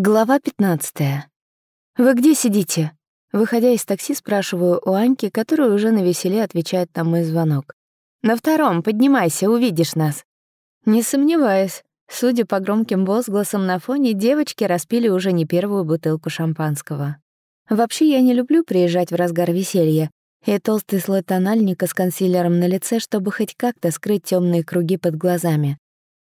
Глава 15. «Вы где сидите?» Выходя из такси, спрашиваю у Аньки, которая уже на веселе отвечает на мой звонок. «На втором, поднимайся, увидишь нас». Не сомневаюсь. Судя по громким возгласам на фоне, девочки распили уже не первую бутылку шампанского. Вообще, я не люблю приезжать в разгар веселья, и толстый слой тональника с консилером на лице, чтобы хоть как-то скрыть темные круги под глазами.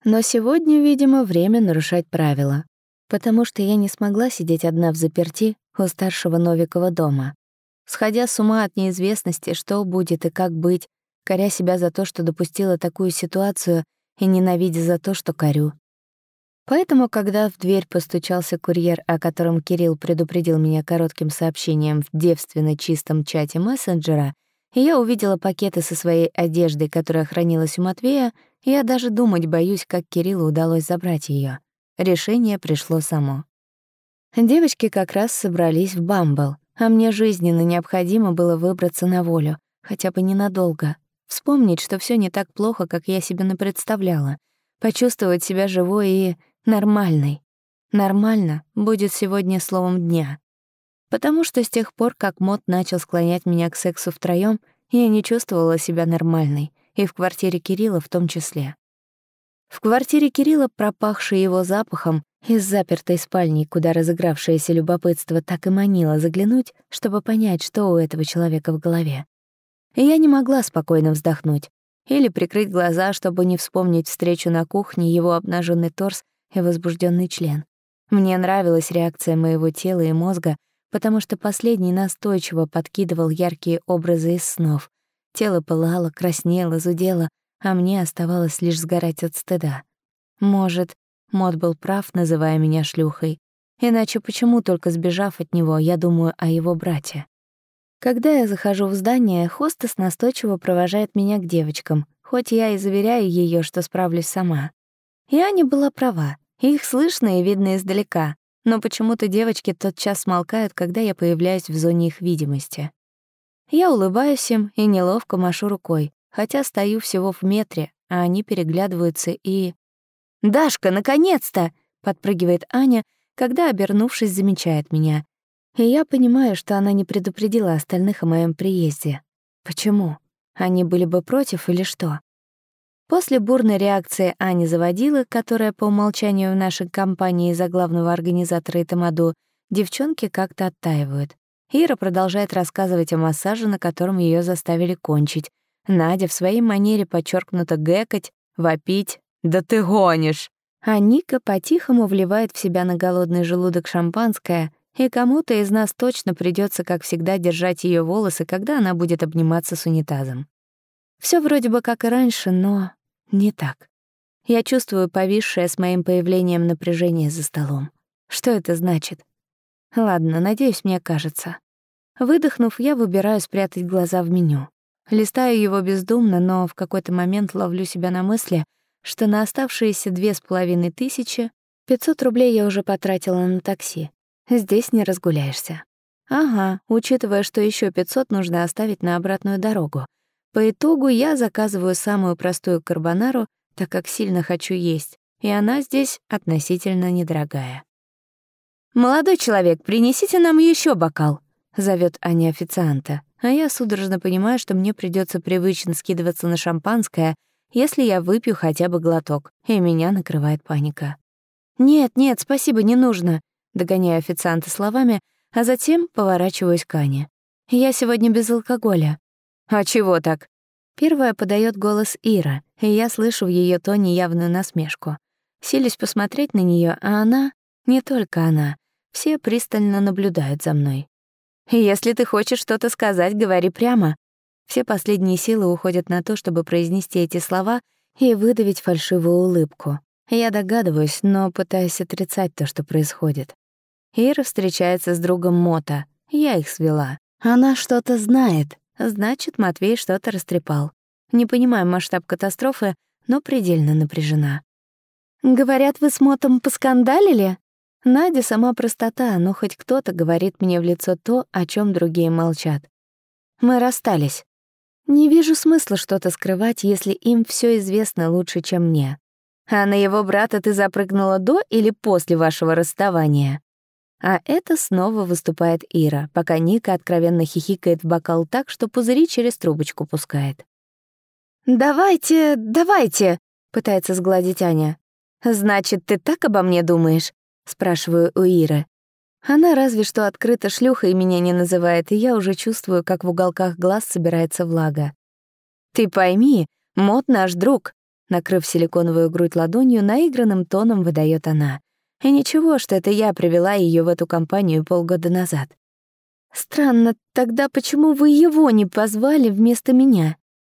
Но сегодня, видимо, время нарушать правила потому что я не смогла сидеть одна в заперти у старшего Новикова дома. Сходя с ума от неизвестности, что будет и как быть, коря себя за то, что допустила такую ситуацию, и ненавидя за то, что корю. Поэтому, когда в дверь постучался курьер, о котором Кирилл предупредил меня коротким сообщением в девственно чистом чате мессенджера, и я увидела пакеты со своей одеждой, которая хранилась у Матвея, я даже думать боюсь, как Кириллу удалось забрать ее. Решение пришло само. Девочки как раз собрались в Бамбл, а мне жизненно необходимо было выбраться на волю, хотя бы ненадолго. Вспомнить, что все не так плохо, как я себе напредставляла. Почувствовать себя живой и нормальной. Нормально будет сегодня словом дня. Потому что с тех пор, как Мот начал склонять меня к сексу втроём, я не чувствовала себя нормальной, и в квартире Кирилла в том числе. В квартире Кирилла, пропахшей его запахом, из запертой спальни, куда разыгравшееся любопытство так и манило заглянуть, чтобы понять, что у этого человека в голове. И я не могла спокойно вздохнуть или прикрыть глаза, чтобы не вспомнить встречу на кухне, его обнаженный торс и возбужденный член. Мне нравилась реакция моего тела и мозга, потому что последний настойчиво подкидывал яркие образы из снов. Тело пылало, краснело, зудело, а мне оставалось лишь сгорать от стыда. Может, Мод был прав, называя меня шлюхой. Иначе почему, только сбежав от него, я думаю о его брате? Когда я захожу в здание, хостес настойчиво провожает меня к девочкам, хоть я и заверяю ее, что справлюсь сама. И Аня была права. Их слышно и видно издалека, но почему-то девочки тотчас смолкают, когда я появляюсь в зоне их видимости. Я улыбаюсь им и неловко машу рукой, хотя стою всего в метре, а они переглядываются и... «Дашка, наконец-то!» — подпрыгивает Аня, когда, обернувшись, замечает меня. И я понимаю, что она не предупредила остальных о моем приезде. Почему? Они были бы против или что? После бурной реакции Ани Заводилы, которая по умолчанию в нашей компании за главного организатора Итамаду, девчонки как-то оттаивают. Ира продолжает рассказывать о массаже, на котором ее заставили кончить, Надя в своей манере подчеркнуто гэкать, вопить «Да ты гонишь!» А Ника по-тихому вливает в себя на голодный желудок шампанское, и кому-то из нас точно придется, как всегда, держать ее волосы, когда она будет обниматься с унитазом. Все вроде бы как и раньше, но не так. Я чувствую повисшее с моим появлением напряжение за столом. Что это значит? Ладно, надеюсь, мне кажется. Выдохнув, я выбираю спрятать глаза в меню. Листаю его бездумно, но в какой-то момент ловлю себя на мысли, что на оставшиеся две с половиной тысячи 500 рублей я уже потратила на такси. Здесь не разгуляешься. Ага, учитывая, что еще 500 нужно оставить на обратную дорогу. По итогу я заказываю самую простую карбонару, так как сильно хочу есть, и она здесь относительно недорогая. «Молодой человек, принесите нам еще бокал», — зовет Аня официанта. А я судорожно понимаю, что мне придется привычно скидываться на шампанское, если я выпью хотя бы глоток, и меня накрывает паника. «Нет, нет, спасибо, не нужно», — догоняю официанта словами, а затем поворачиваюсь к Ане. «Я сегодня без алкоголя». «А чего так?» Первая подает голос Ира, и я слышу в ее тоне явную насмешку. Силюсь посмотреть на нее, а она, не только она, все пристально наблюдают за мной. Если ты хочешь что-то сказать, говори прямо. Все последние силы уходят на то, чтобы произнести эти слова и выдавить фальшивую улыбку. Я догадываюсь, но пытаюсь отрицать то, что происходит. Ира встречается с другом Мота. Я их свела. Она что-то знает. Значит, Матвей что-то растрепал. Не понимаю масштаб катастрофы, но предельно напряжена. «Говорят, вы с Мотом поскандалили?» Надя сама простота, но хоть кто-то говорит мне в лицо то, о чем другие молчат. Мы расстались. Не вижу смысла что-то скрывать, если им все известно лучше, чем мне. А на его брата ты запрыгнула до или после вашего расставания? А это снова выступает Ира, пока Ника откровенно хихикает в бокал так, что пузыри через трубочку пускает. «Давайте, давайте!» — пытается сгладить Аня. «Значит, ты так обо мне думаешь?» — спрашиваю у Иры. Она разве что открыто и меня не называет, и я уже чувствую, как в уголках глаз собирается влага. «Ты пойми, Мод наш друг», — накрыв силиконовую грудь ладонью, наигранным тоном выдает она. И ничего, что это я привела ее в эту компанию полгода назад. «Странно, тогда почему вы его не позвали вместо меня?»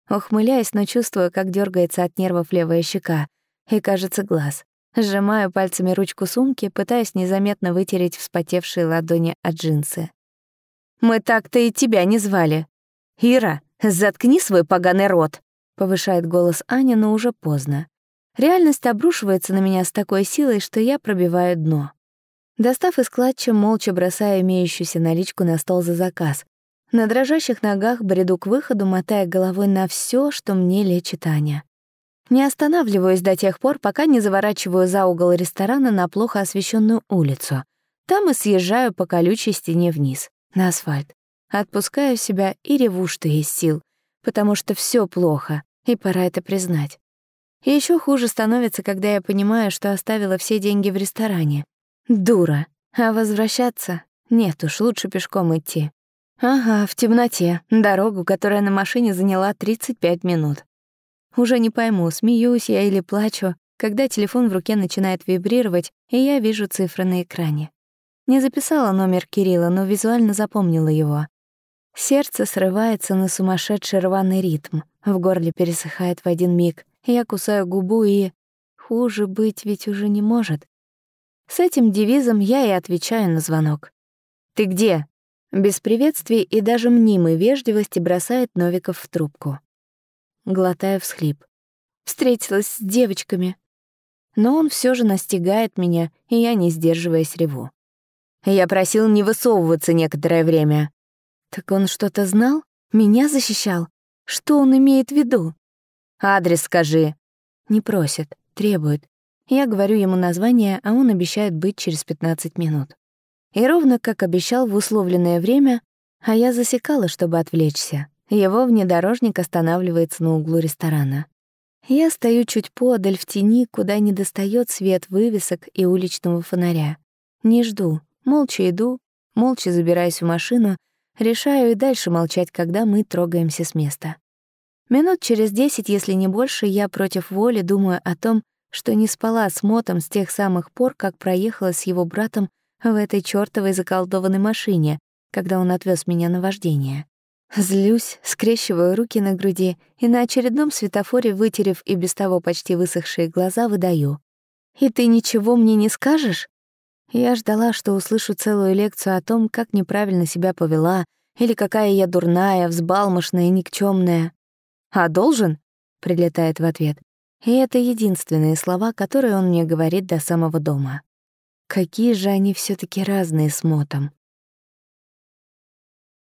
Ухмыляясь, но чувствую, как дергается от нервов левая щека. И, кажется, глаз. Сжимаю пальцами ручку сумки, пытаясь незаметно вытереть вспотевшие ладони от джинсы. «Мы так-то и тебя не звали. Ира, заткни свой поганый рот!» — повышает голос Аня, но уже поздно. Реальность обрушивается на меня с такой силой, что я пробиваю дно. Достав из клатча, молча бросаю имеющуюся наличку на стол за заказ. На дрожащих ногах бреду к выходу, мотая головой на все, что мне лечит Аня. Не останавливаюсь до тех пор, пока не заворачиваю за угол ресторана на плохо освещенную улицу. Там и съезжаю по колючей стене вниз, на асфальт. Отпускаю себя и реву, что есть сил, потому что все плохо, и пора это признать. И еще хуже становится, когда я понимаю, что оставила все деньги в ресторане. Дура. А возвращаться? Нет уж, лучше пешком идти. Ага, в темноте, дорогу, которая на машине заняла 35 минут. Уже не пойму, смеюсь я или плачу, когда телефон в руке начинает вибрировать, и я вижу цифры на экране. Не записала номер Кирилла, но визуально запомнила его. Сердце срывается на сумасшедший рваный ритм, в горле пересыхает в один миг, я кусаю губу и... Хуже быть ведь уже не может. С этим девизом я и отвечаю на звонок. «Ты где?» Без приветствий и даже мнимой вежливости бросает Новиков в трубку глотая всхлип. Встретилась с девочками. Но он все же настигает меня, и я, не сдерживаясь, реву. Я просил не высовываться некоторое время. Так он что-то знал? Меня защищал? Что он имеет в виду? Адрес скажи. Не просит, требует. Я говорю ему название, а он обещает быть через 15 минут. И ровно как обещал в условленное время, а я засекала, чтобы отвлечься. Его внедорожник останавливается на углу ресторана. Я стою чуть подаль в тени, куда не достает свет вывесок и уличного фонаря. Не жду, молча иду, молча забираюсь в машину, решаю и дальше молчать, когда мы трогаемся с места. Минут через десять, если не больше, я против воли думаю о том, что не спала с Мотом с тех самых пор, как проехала с его братом в этой чёртовой заколдованной машине, когда он отвез меня на вождение. Злюсь, скрещиваю руки на груди и на очередном светофоре, вытерев и без того почти высохшие глаза, выдаю. «И ты ничего мне не скажешь?» Я ждала, что услышу целую лекцию о том, как неправильно себя повела, или какая я дурная, взбалмошная и никчемная. «А должен?» — прилетает в ответ. И это единственные слова, которые он мне говорит до самого дома. Какие же они все таки разные с Мотом.